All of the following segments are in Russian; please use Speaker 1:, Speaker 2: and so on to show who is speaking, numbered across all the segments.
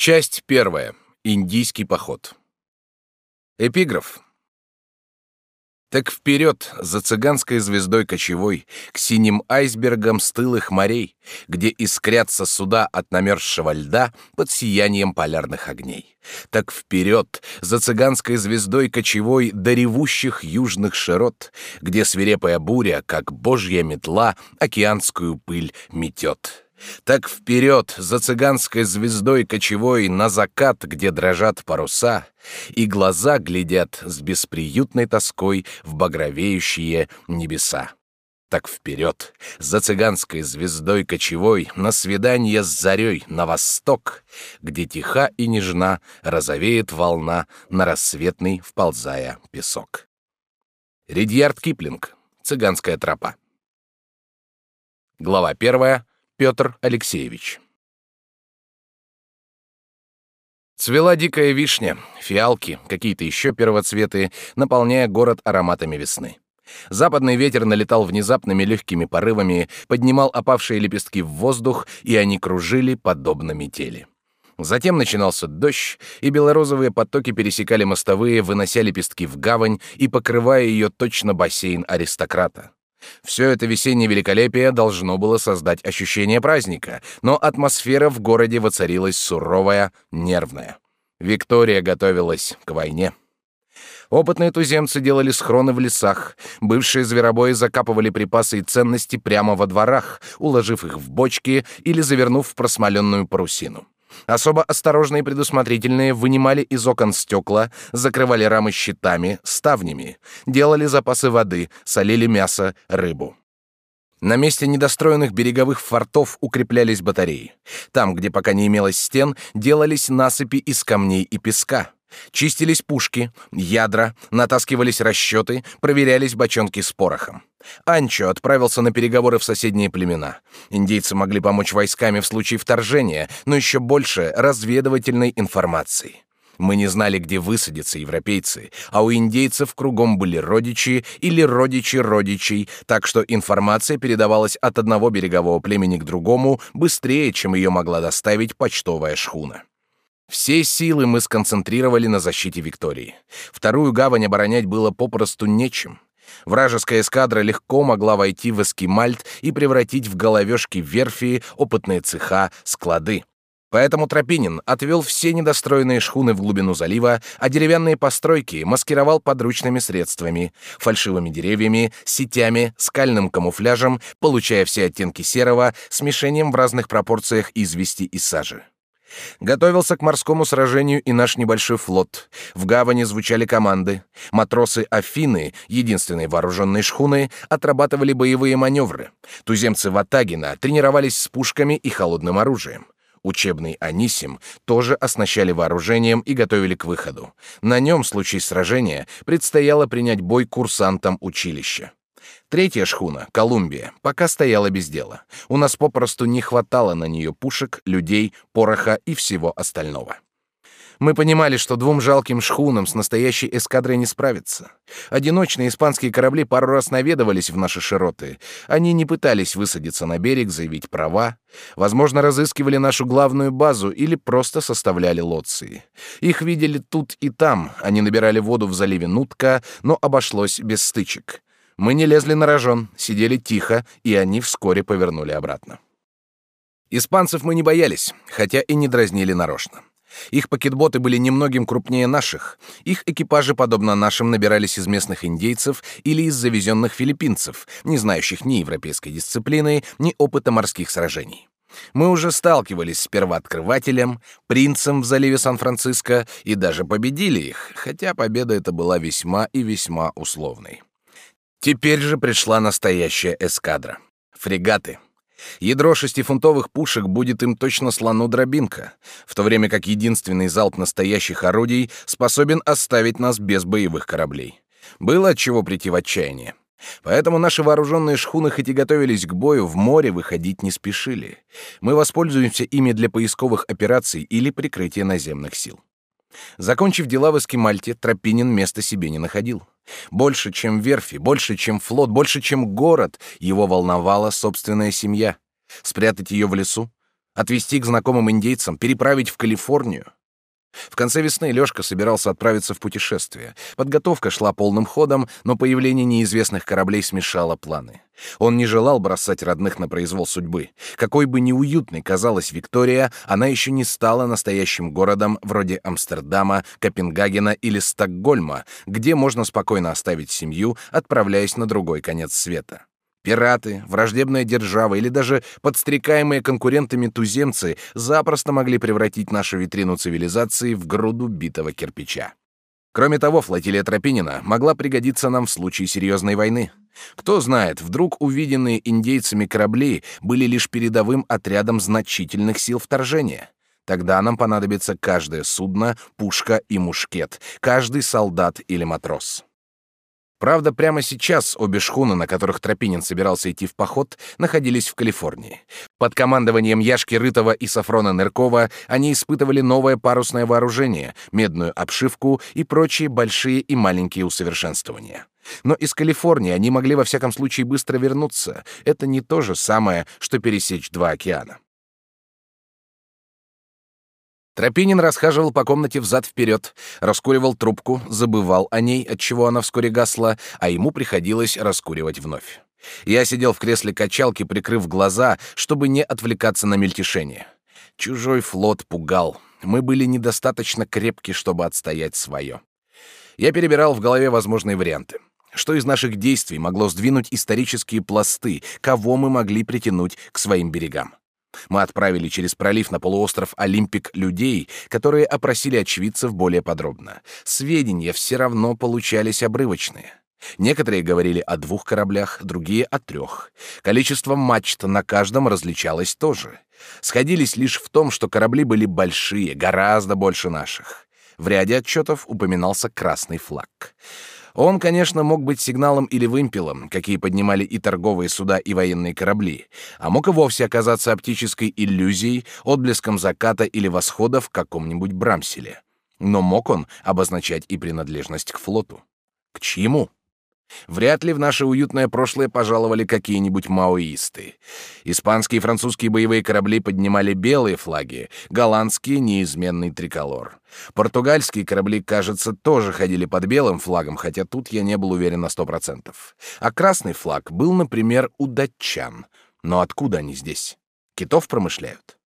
Speaker 1: Часть первая. Индийский поход. Эпиграф. Так вперед за цыганской звездой кочевой к синим айсбергам стылых морей, где искрятся суда от намерзшего льда под сиянием полярных огней. Так вперед за цыганской звездой кочевой до ревущих южных широт, где свирепая буря, как божья метла, океанскую пыль метет. Так вперед за цыганской звездой кочевой на закат, где дрожат паруса, и глаза глядят с бесприютной тоской в багровеющие небеса. Так вперед за цыганской звездой кочевой на свидание с зарей на восток, где тиха и нежна розовеет волна на рассветный вползая песок. Редьярд Киплинг. Цыганская тропа. Глава первая. Петр Алексеевич. Цвела дикая вишня, фиалки, какие-то еще первоцветы, наполняя город ароматами весны. Западный ветер налетал внезапными легкими порывами, поднимал опавшие лепестки в воздух, и они кружили подобно метели. Затем начинался дождь, и белорозовые потоки пересекали мостовые, вынося лепестки в гавань и покрывая ее точно бассейн аристократа. Все это весеннее великолепие должно было создать ощущение праздника, но атмосфера в городе воцарилась суровая, нервная. Виктория готовилась к войне. Опытные туземцы делали схроны в лесах, бывшие зверобои закапывали припасы и ценности прямо во дворах, уложив их в бочки или завернув в просмоленную парусину. Особо осторожные и предусмотрительные вынимали из окон стекла, закрывали рамы щитами, ставнями, делали запасы воды, солили мясо, рыбу. На месте недостроенных береговых фортов укреплялись батареи. Там, где пока не имелось стен, делались насыпи из камней и песка. Чистились пушки, ядра, натаскивались расчеты, проверялись бочонки с порохом. Анчо отправился на переговоры в соседние племена. Индейцы могли помочь войсками в случае вторжения, но еще больше разведывательной информации. Мы не знали, где высадятся европейцы, а у индейцев кругом были родичи или родичи родичей, так что информация передавалась от одного берегового племени к другому быстрее, чем ее могла доставить почтовая шхуна. Все силы мы сконцентрировали на защите Виктории. Вторую гавань оборонять было попросту нечем. Вражеская эскадра легко могла войти в Эскимальт и превратить в головешки верфи, опытные цеха, склады. Поэтому Тропинин отвел все недостроенные шхуны в глубину залива, а деревянные постройки маскировал подручными средствами, фальшивыми деревьями, сетями, скальным камуфляжем, получая все оттенки серого, смешением в разных пропорциях извести и сажи. Готовился к морскому сражению и наш небольшой флот. В гавани звучали команды. Матросы Афины, единственной вооруженной шхуны, отрабатывали боевые маневры. Туземцы Ватагина тренировались с пушками и холодным оружием. Учебный Анисим тоже оснащали вооружением и готовили к выходу. На нем в случае сражения предстояло принять бой курсантам училища. Третья шхуна, Колумбия, пока стояла без дела. У нас попросту не хватало на нее пушек, людей, пороха и всего остального. Мы понимали, что двум жалким шхунам с настоящей эскадрой не справиться. Одиночные испанские корабли пару раз наведывались в наши широты. Они не пытались высадиться на берег, заявить права. Возможно, разыскивали нашу главную базу или просто составляли лоции. Их видели тут и там. Они набирали воду в заливе Нутка, но обошлось без стычек. Мы не лезли на рожон, сидели тихо, и они вскоре повернули обратно. Испанцев мы не боялись, хотя и не дразнили нарочно. Их пакетботы были немногим крупнее наших. Их экипажи, подобно нашим, набирались из местных индейцев или из завезенных филиппинцев, не знающих ни европейской дисциплины, ни опыта морских сражений. Мы уже сталкивались с первооткрывателем, принцем в заливе Сан-Франциско и даже победили их, хотя победа эта была весьма и весьма условной. Теперь же пришла настоящая эскадра. Фрегаты. Ядро шестифунтовых пушек будет им точно слону дробинка, в то время как единственный залп настоящих орудий способен оставить нас без боевых кораблей. Было от чего прийти в отчаяние. Поэтому наши вооруженные шхуны хоть и готовились к бою, в море выходить не спешили. Мы воспользуемся ими для поисковых операций или прикрытия наземных сил. Закончив дела в Эскимальте, Тропинин места себе не находил. Больше, чем верфи, больше, чем флот, больше, чем город, его волновала собственная семья. Спрятать ее в лесу? Отвезти к знакомым индейцам, переправить в Калифорнию? В конце весны Лёшка собирался отправиться в путешествие. Подготовка шла полным ходом, но появление неизвестных кораблей смешало планы. Он не желал бросать родных на произвол судьбы. Какой бы неуютной казалась Виктория, она еще не стала настоящим городом вроде Амстердама, Копенгагена или Стокгольма, где можно спокойно оставить семью, отправляясь на другой конец света. Пираты, враждебная держава или даже подстрекаемые конкурентами туземцы запросто могли превратить нашу витрину цивилизации в груду битого кирпича. Кроме того, флотилия Тропинина могла пригодиться нам в случае серьезной войны. Кто знает, вдруг увиденные индейцами корабли были лишь передовым отрядом значительных сил вторжения. Тогда нам понадобится каждое судно, пушка и мушкет, каждый солдат или матрос. Правда, прямо сейчас обе шхуны, на которых Тропинин собирался идти в поход, находились в Калифорнии. Под командованием Яшки Рытова и Сафрона Ныркова они испытывали новое парусное вооружение, медную обшивку и прочие большие и маленькие усовершенствования. Но из Калифорнии они могли во всяком случае быстро вернуться. Это не то же самое, что пересечь два океана. Тропинин расхаживал по комнате взад-вперед, раскуривал трубку, забывал о ней, от чего она вскоре гасла, а ему приходилось раскуривать вновь. Я сидел в кресле качалки, прикрыв глаза, чтобы не отвлекаться на мельтешение. Чужой флот пугал. Мы были недостаточно крепки, чтобы отстоять свое. Я перебирал в голове возможные варианты. Что из наших действий могло сдвинуть исторические пласты, кого мы могли притянуть к своим берегам? Мы отправили через пролив на полуостров Олимпик людей, которые опросили очевидцев более подробно. Сведения все равно получались обрывочные. Некоторые говорили о двух кораблях, другие — о трех. Количество мачт на каждом различалось тоже. Сходились лишь в том, что корабли были большие, гораздо больше наших. В ряде отчетов упоминался красный флаг. Он, конечно, мог быть сигналом или вымпелом, какие поднимали и торговые суда, и военные корабли, а мог и вовсе оказаться оптической иллюзией, отблеском заката или восхода в каком-нибудь Брамселе. Но мог он обозначать и принадлежность к флоту. К чему? Вряд ли в наше уютное прошлое пожаловали какие-нибудь маоисты. Испанские и французские боевые корабли поднимали белые флаги, голландские — неизменный триколор. Португальские корабли, кажется, тоже ходили под белым флагом, хотя тут я не был уверен на сто процентов. А красный флаг был, например, у датчан. Но откуда они здесь? Китов промышляют?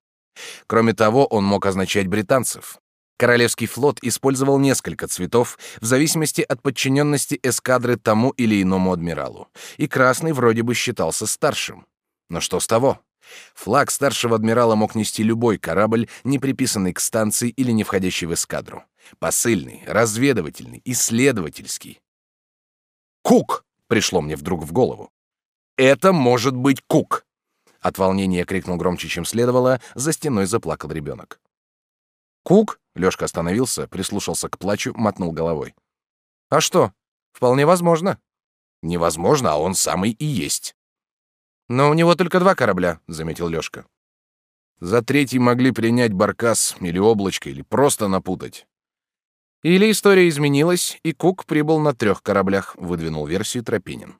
Speaker 1: Кроме того, он мог означать британцев. Королевский флот использовал несколько цветов в зависимости от подчиненности эскадры тому или иному адмиралу, и красный вроде бы считался старшим. Но что с того? Флаг старшего адмирала мог нести любой корабль, не приписанный к станции или не входящий в эскадру. Посыльный, разведывательный, исследовательский. «Кук!» — пришло мне вдруг в голову. «Это может быть Кук!» От волнения крикнул громче, чем следовало, за стеной заплакал ребенок. «Кук?» — Лёшка остановился, прислушался к плачу, мотнул головой. «А что? Вполне возможно». «Невозможно, а он самый и есть». «Но у него только два корабля», — заметил Лёшка. «За третий могли принять Баркас или Облачко, или просто напутать». «Или история изменилась, и Кук прибыл на трех кораблях», — выдвинул версию Тропинин.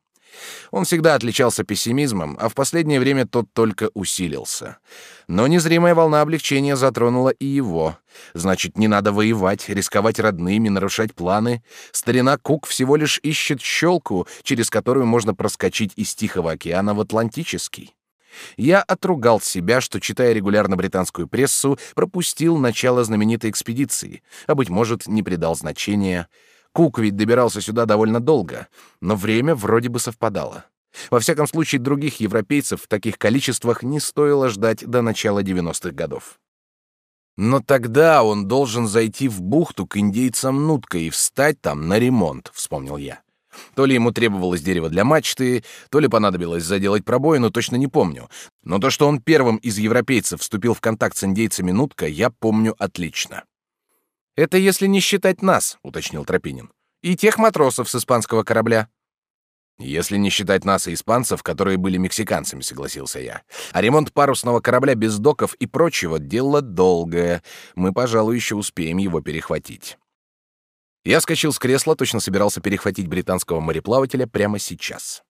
Speaker 1: Он всегда отличался пессимизмом, а в последнее время тот только усилился. Но незримая волна облегчения затронула и его. Значит, не надо воевать, рисковать родными, нарушать планы. Старина Кук всего лишь ищет щелку, через которую можно проскочить из Тихого океана в Атлантический. Я отругал себя, что, читая регулярно британскую прессу, пропустил начало знаменитой экспедиции, а, быть может, не придал значения — Кук ведь добирался сюда довольно долго, но время вроде бы совпадало. Во всяком случае, других европейцев в таких количествах не стоило ждать до начала 90-х годов. Но тогда он должен зайти в бухту к индейцам Нутка и встать там на ремонт, вспомнил я. То ли ему требовалось дерево для мачты, то ли понадобилось заделать пробоину, точно не помню. Но то, что он первым из европейцев вступил в контакт с индейцами Нутка, я помню отлично. Это если не считать нас, уточнил Тропинин. И тех матросов с испанского корабля. Если не считать нас и испанцев, которые были мексиканцами, согласился я. А ремонт парусного корабля без доков и прочего дело долгое. Мы, пожалуй, еще успеем его перехватить. Я скочил с кресла, точно собирался перехватить британского мореплавателя прямо сейчас.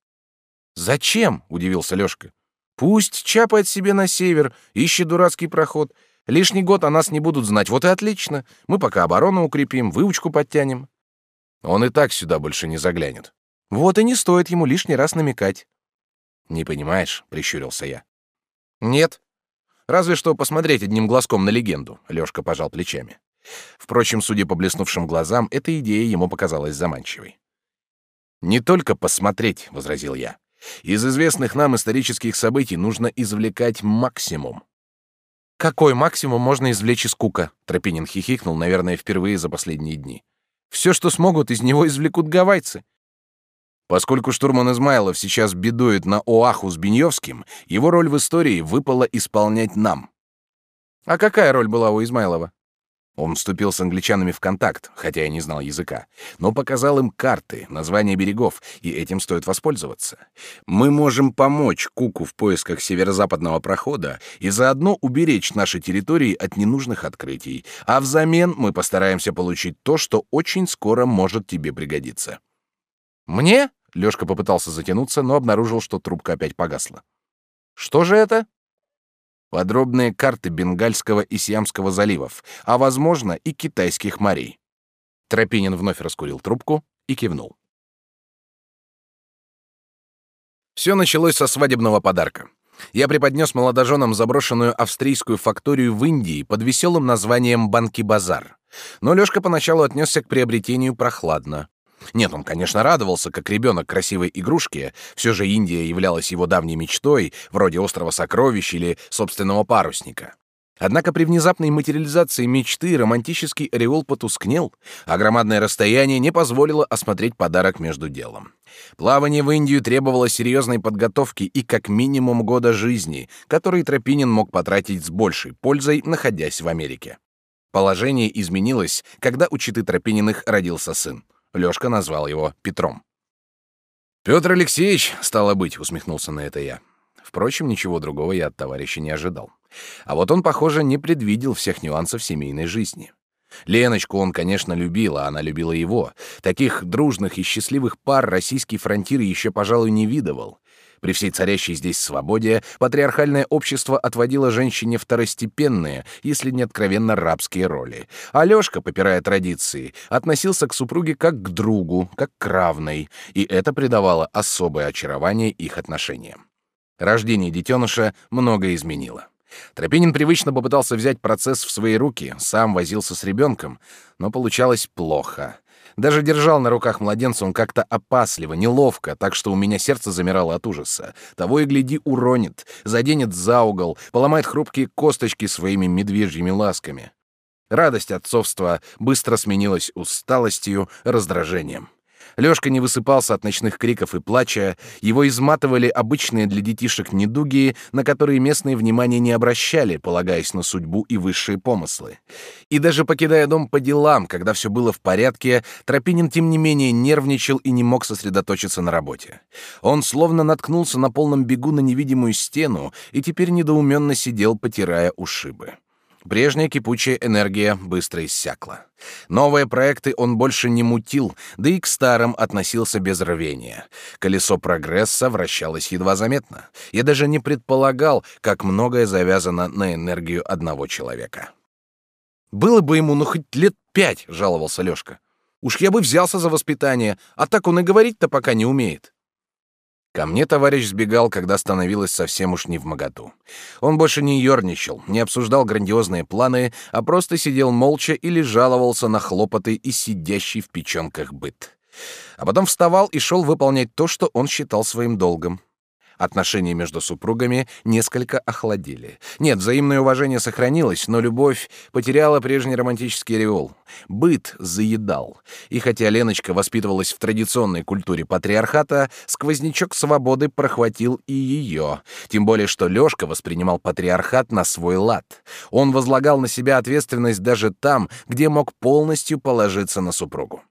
Speaker 1: Зачем? удивился Лёшка. Пусть чапает себе на север, ищет дурацкий проход. Лишний год о нас не будут знать, вот и отлично. Мы пока оборону укрепим, выучку подтянем. Он и так сюда больше не заглянет. Вот и не стоит ему лишний раз намекать. Не понимаешь, прищурился я. Нет. Разве что посмотреть одним глазком на легенду, Лёшка пожал плечами. Впрочем, судя по блеснувшим глазам, эта идея ему показалась заманчивой. Не только посмотреть, возразил я. Из известных нам исторических событий нужно извлекать максимум. Какой максимум можно извлечь из Кука? Тропинин хихикнул, наверное, впервые за последние дни. Все, что смогут, из него извлекут гавайцы. Поскольку штурман Измайлов сейчас бедует на Оаху с Беньевским, его роль в истории выпала исполнять нам. А какая роль была у Измайлова? Он вступил с англичанами в контакт, хотя и не знал языка, но показал им карты, названия берегов, и этим стоит воспользоваться. Мы можем помочь Куку в поисках северо-западного прохода и заодно уберечь наши территории от ненужных открытий, а взамен мы постараемся получить то, что очень скоро может тебе пригодиться. Мне? Лёшка попытался затянуться, но обнаружил, что трубка опять погасла. Что же это? Подробные карты Бенгальского и Сиамского заливов, а, возможно, и китайских морей. Тропинин вновь раскурил трубку и кивнул. Все началось со свадебного подарка. Я преподнес молодоженам заброшенную австрийскую факторию в Индии под веселым названием «Банки-базар». Но Лёшка поначалу отнесся к приобретению прохладно. Нет, он, конечно, радовался, как ребенок красивой игрушке. Все же Индия являлась его давней мечтой, вроде острова сокровищ или собственного парусника. Однако при внезапной материализации мечты романтический ореол потускнел, а громадное расстояние не позволило осмотреть подарок между делом. Плавание в Индию требовало серьезной подготовки и как минимум года жизни, который Тропинин мог потратить с большей пользой, находясь в Америке. Положение изменилось, когда у Читы Тропининых родился сын. Лёшка назвал его Петром. Петр Алексеевич, стало быть, усмехнулся на это я. Впрочем, ничего другого я от товарища не ожидал. А вот он, похоже, не предвидел всех нюансов семейной жизни. Леночку он, конечно, любил, а она любила его. Таких дружных и счастливых пар российский фронтир еще, пожалуй, не видывал. При всей царящей здесь свободе патриархальное общество отводило женщине второстепенные, если не откровенно рабские роли. А Лёшка, попирая традиции, относился к супруге как к другу, как к равной, и это придавало особое очарование их отношениям. Рождение детеныша многое изменило. Тропинин привычно попытался взять процесс в свои руки, сам возился с ребенком, но получалось плохо. Даже держал на руках младенца он как-то опасливо, неловко, так что у меня сердце замирало от ужаса. Того и гляди, уронит, заденет за угол, поломает хрупкие косточки своими медвежьими ласками. Радость отцовства быстро сменилась усталостью, раздражением. Лёшка не высыпался от ночных криков и плача, его изматывали обычные для детишек недуги, на которые местные внимания не обращали, полагаясь на судьбу и высшие помыслы. И даже покидая дом по делам, когда все было в порядке, Тропинин тем не менее нервничал и не мог сосредоточиться на работе. Он словно наткнулся на полном бегу на невидимую стену и теперь недоуменно сидел, потирая ушибы. Прежняя кипучая энергия быстро иссякла. Новые проекты он больше не мутил, да и к старым относился без рвения. Колесо прогресса вращалось едва заметно. Я даже не предполагал, как многое завязано на энергию одного человека. «Было бы ему ну хоть лет пять», — жаловался Лёшка. «Уж я бы взялся за воспитание, а так он и говорить-то пока не умеет». Ко мне товарищ сбегал, когда становилось совсем уж не в моготу. Он больше не ерничал, не обсуждал грандиозные планы, а просто сидел молча или жаловался на хлопоты и сидящий в печенках быт. А потом вставал и шел выполнять то, что он считал своим долгом. Отношения между супругами несколько охладели. Нет, взаимное уважение сохранилось, но любовь потеряла прежний романтический ореол. Быт заедал. И хотя Леночка воспитывалась в традиционной культуре патриархата, сквознячок свободы прохватил и ее. Тем более, что Лёшка воспринимал патриархат на свой лад. Он возлагал на себя ответственность даже там, где мог полностью положиться на супругу.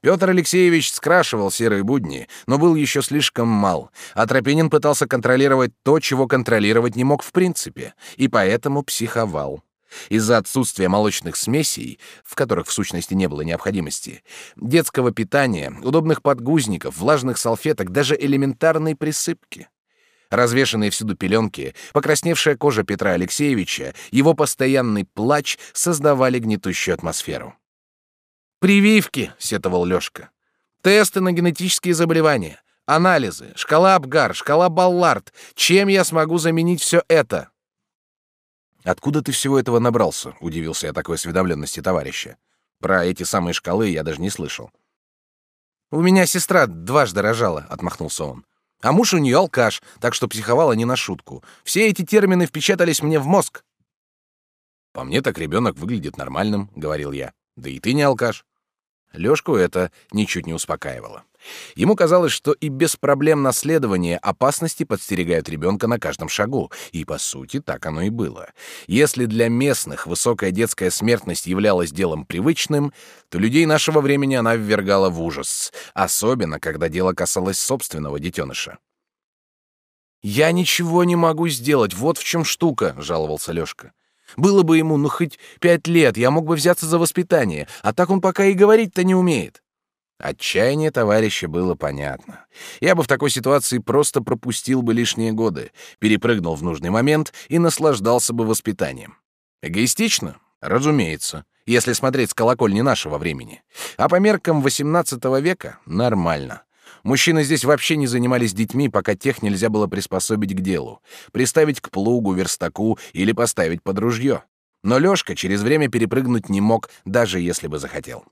Speaker 1: Петр Алексеевич скрашивал серые будни, но был еще слишком мал, а Тропинин пытался контролировать то, чего контролировать не мог в принципе, и поэтому психовал. Из-за отсутствия молочных смесей, в которых в сущности не было необходимости, детского питания, удобных подгузников, влажных салфеток, даже элементарной присыпки. Развешанные всюду пеленки, покрасневшая кожа Петра Алексеевича, его постоянный плач создавали гнетущую атмосферу. «Прививки!» — сетовал Лёшка. «Тесты на генетические заболевания, анализы, шкала Абгар, шкала Баллард. Чем я смогу заменить все это?» «Откуда ты всего этого набрался?» — удивился я такой осведомленности товарища. «Про эти самые шкалы я даже не слышал». «У меня сестра дважды рожала», — отмахнулся он. «А муж у нее алкаш, так что психовала не на шутку. Все эти термины впечатались мне в мозг». «По мне так ребенок выглядит нормальным», — говорил я. «Да и ты не алкаш». Лёшку это ничуть не успокаивало. Ему казалось, что и без проблем наследования опасности подстерегают ребенка на каждом шагу, и по сути так оно и было. Если для местных высокая детская смертность являлась делом привычным, то людей нашего времени она ввергала в ужас, особенно когда дело касалось собственного детеныша. «Я ничего не могу сделать, вот в чем штука», — жаловался Лёшка. «Было бы ему, ну, хоть пять лет, я мог бы взяться за воспитание, а так он пока и говорить-то не умеет». Отчаяние товарища было понятно. Я бы в такой ситуации просто пропустил бы лишние годы, перепрыгнул в нужный момент и наслаждался бы воспитанием. Эгоистично? Разумеется, если смотреть с колокольни нашего времени. А по меркам XVIII века — нормально. Мужчины здесь вообще не занимались детьми, пока тех нельзя было приспособить к делу, приставить к плугу, верстаку или поставить под ружье. Но Лёшка через время перепрыгнуть не мог, даже если бы захотел.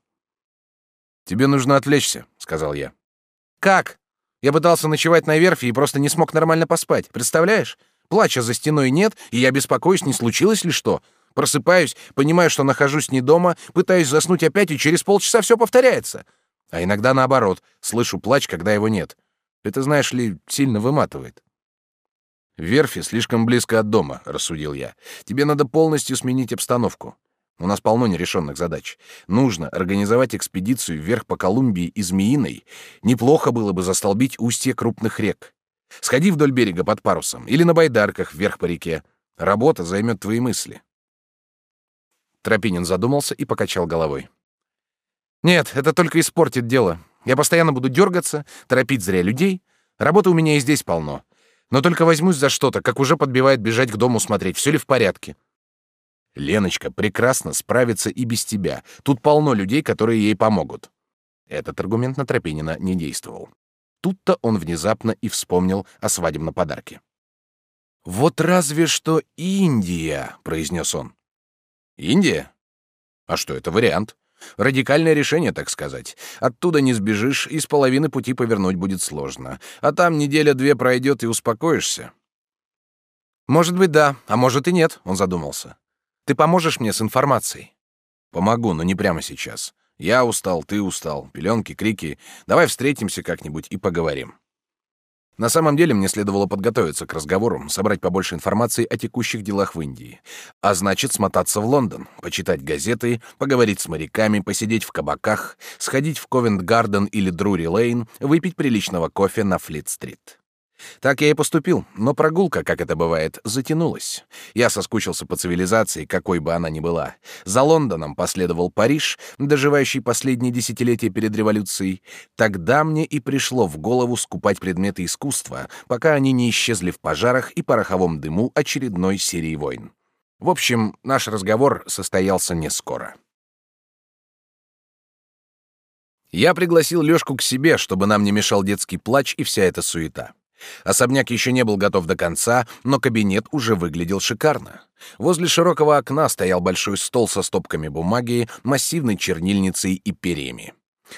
Speaker 1: «Тебе нужно отвлечься», — сказал я. «Как? Я пытался ночевать на верфи и просто не смог нормально поспать. Представляешь? Плача за стеной нет, и я беспокоюсь, не случилось ли что. Просыпаюсь, понимаю, что нахожусь не дома, пытаюсь заснуть опять, и через полчаса все повторяется. А иногда наоборот, слышу плач, когда его нет. Это, знаешь ли, сильно выматывает. «Верфи слишком близко от дома», — рассудил я. «Тебе надо полностью сменить обстановку. У нас полно нерешенных задач. Нужно организовать экспедицию вверх по Колумбии и Змеиной. Неплохо было бы застолбить устье крупных рек. Сходи вдоль берега под парусом или на байдарках вверх по реке. Работа займет твои мысли. Тропинин задумался и покачал головой. Нет, это только испортит дело. Я постоянно буду дергаться, торопить зря людей. Работы у меня и здесь полно. Но только возьмусь за что-то, как уже подбивает бежать к дому смотреть, все ли в порядке. Леночка прекрасно справится и без тебя. Тут полно людей, которые ей помогут. Этот аргумент на Тропинина не действовал. Тут-то он внезапно и вспомнил о свадебном подарке. «Вот разве что Индия», — произнес он. «Индия? А что, это вариант. Радикальное решение, так сказать. Оттуда не сбежишь, и с половины пути повернуть будет сложно. А там неделя-две пройдет, и успокоишься». «Может быть, да, а может и нет», — он задумался. Ты поможешь мне с информацией? Помогу, но не прямо сейчас. Я устал, ты устал. Пеленки, крики. Давай встретимся как-нибудь и поговорим. На самом деле мне следовало подготовиться к разговору, собрать побольше информации о текущих делах в Индии. А значит, смотаться в Лондон, почитать газеты, поговорить с моряками, посидеть в кабаках, сходить в Ковент-Гарден или Друри-Лейн, выпить приличного кофе на Флит-стрит. Так я и поступил, но прогулка, как это бывает, затянулась. Я соскучился по цивилизации, какой бы она ни была. За Лондоном последовал Париж, доживающий последние десятилетия перед революцией. Тогда мне и пришло в голову скупать предметы искусства, пока они не исчезли в пожарах и пороховом дыму очередной серии войн. В общем, наш разговор состоялся не скоро. Я пригласил Лёшку к себе, чтобы нам не мешал детский плач и вся эта суета. Особняк еще не был готов до конца, но кабинет уже выглядел шикарно. Возле широкого окна стоял большой стол со стопками бумаги, массивной чернильницей и перьями.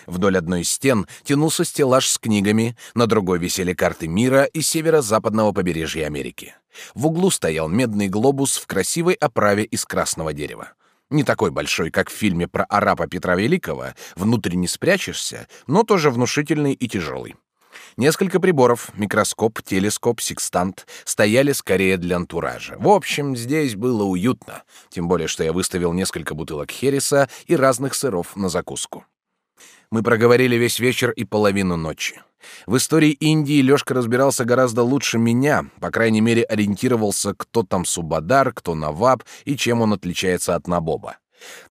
Speaker 1: Вдоль одной из стен тянулся стеллаж с книгами, на другой висели карты мира и северо-западного побережья Америки. В углу стоял медный глобус в красивой оправе из красного дерева. Не такой большой, как в фильме про арапа Петра Великого, внутренне спрячешься, но тоже внушительный и тяжелый. Несколько приборов, микроскоп, телескоп, секстант, стояли скорее для антуража. В общем, здесь было уютно, тем более, что я выставил несколько бутылок хереса и разных сыров на закуску. Мы проговорили весь вечер и половину ночи. В истории Индии Лёшка разбирался гораздо лучше меня, по крайней мере, ориентировался, кто там Субадар, кто Наваб и чем он отличается от Набоба.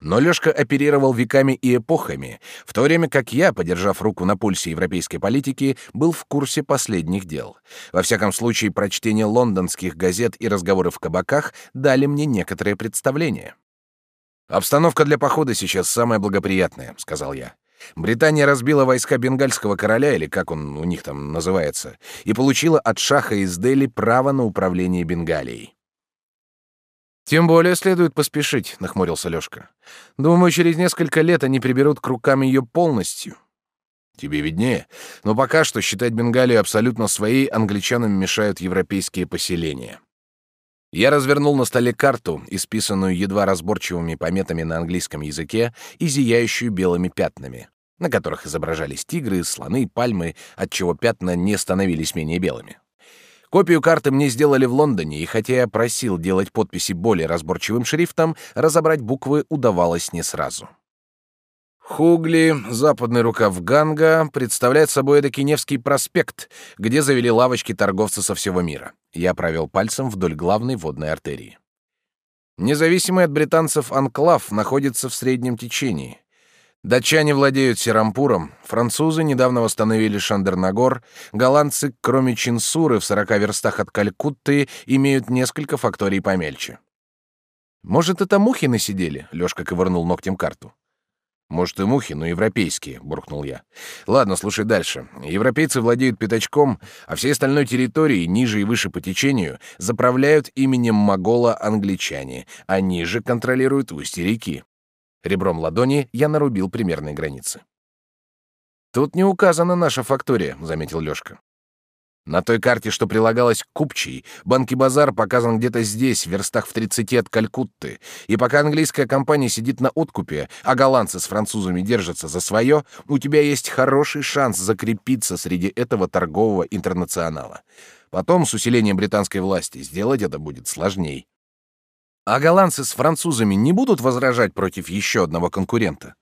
Speaker 1: Но Лёшка оперировал веками и эпохами, в то время как я, подержав руку на пульсе европейской политики, был в курсе последних дел. Во всяком случае, прочтение лондонских газет и разговоры в кабаках дали мне некоторое представление. «Обстановка для похода сейчас самая благоприятная», — сказал я. Британия разбила войска бенгальского короля, или как он у них там называется, и получила от шаха из Дели право на управление Бенгалией. Тем более следует поспешить, нахмурился Лёшка. Думаю, через несколько лет они приберут к рукам ее полностью. Тебе виднее, но пока что считать Бенгалию абсолютно своей англичанам мешают европейские поселения. Я развернул на столе карту, исписанную едва разборчивыми пометами на английском языке и зияющую белыми пятнами, на которых изображались тигры, слоны, пальмы, отчего пятна не становились менее белыми. Копию карты мне сделали в Лондоне, и хотя я просил делать подписи более разборчивым шрифтом, разобрать буквы удавалось не сразу. Хугли, западный рукав Ганга, представляет собой эдакий Невский проспект, где завели лавочки торговцы со всего мира. Я провел пальцем вдоль главной водной артерии. Независимый от британцев анклав находится в среднем течении. Датчане владеют Серампуром, французы недавно восстановили Шандернагор, голландцы, кроме Чинсуры в сорока верстах от Калькутты, имеют несколько факторий помельче. «Может, это мухи насидели?» — Лёшка ковырнул ногтем карту. «Может, и мухи, но европейские», — буркнул я. «Ладно, слушай дальше. Европейцы владеют пятачком, а всей остальной территорией, ниже и выше по течению, заправляют именем Могола англичане, а ниже контролируют устье реки. Ребром ладони я нарубил примерные границы. «Тут не указана наша фактория», — заметил Лёшка. «На той карте, что прилагалась к Купчей, Банки-базар показан где-то здесь, в верстах в 30 от Калькутты, и пока английская компания сидит на откупе, а голландцы с французами держатся за свое, у тебя есть хороший шанс закрепиться среди этого торгового интернационала. Потом, с усилением британской власти, сделать это будет сложней. А голландцы с французами не будут возражать против еще одного конкурента?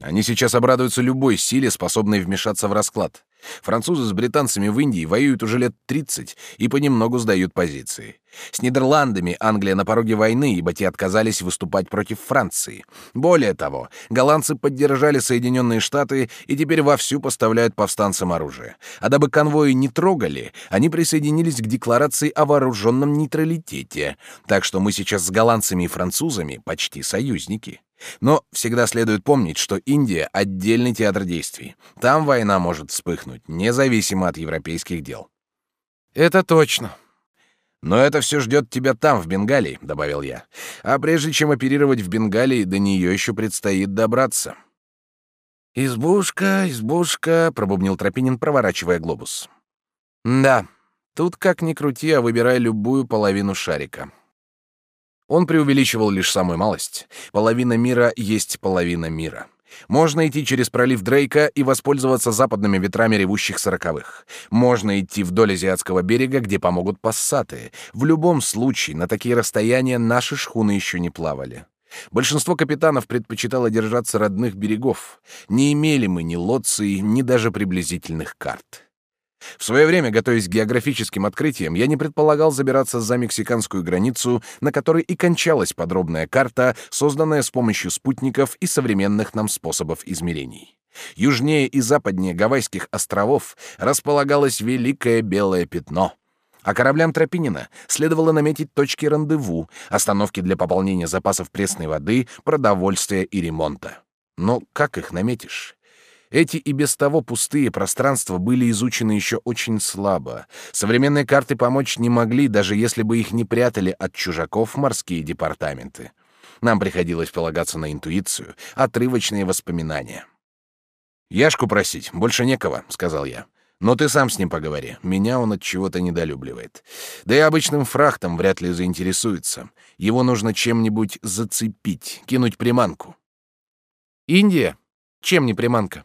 Speaker 1: Они сейчас обрадуются любой силе, способной вмешаться в расклад. Французы с британцами в Индии воюют уже лет 30 и понемногу сдают позиции. С Нидерландами Англия на пороге войны, ибо те отказались выступать против Франции. Более того, голландцы поддержали Соединенные Штаты и теперь вовсю поставляют повстанцам оружие. А дабы конвои не трогали, они присоединились к декларации о вооруженном нейтралитете. Так что мы сейчас с голландцами и французами почти союзники. Но всегда следует помнить, что Индия — отдельный театр действий. Там война может вспыхнуть, независимо от европейских дел. Это точно. Но это все ждет тебя там, в Бенгалии, добавил я. А прежде чем оперировать в Бенгалии, до нее еще предстоит добраться. Избушка, избушка, пробубнил Тропинин, проворачивая глобус. Да, тут как ни крути, а выбирай любую половину шарика. Он преувеличивал лишь самую малость. Половина мира есть половина мира. Можно идти через пролив Дрейка и воспользоваться западными ветрами ревущих сороковых. Можно идти вдоль азиатского берега, где помогут пассаты. В любом случае, на такие расстояния наши шхуны еще не плавали. Большинство капитанов предпочитало держаться родных берегов. Не имели мы ни лоций, ни даже приблизительных карт. В свое время, готовясь к географическим открытиям, я не предполагал забираться за мексиканскую границу, на которой и кончалась подробная карта, созданная с помощью спутников и современных нам способов измерений. Южнее и западнее Гавайских островов располагалось великое белое пятно. А кораблям Тропинина следовало наметить точки рандеву, остановки для пополнения запасов пресной воды, продовольствия и ремонта. Но как их наметишь? Эти и без того пустые пространства были изучены еще очень слабо. Современные карты помочь не могли, даже если бы их не прятали от чужаков морские департаменты. Нам приходилось полагаться на интуицию, отрывочные воспоминания. «Яшку просить, больше некого», — сказал я. «Но ты сам с ним поговори. Меня он от чего-то недолюбливает. Да и обычным фрахтом вряд ли заинтересуется. Его нужно чем-нибудь зацепить, кинуть приманку». «Индия? Чем не приманка?»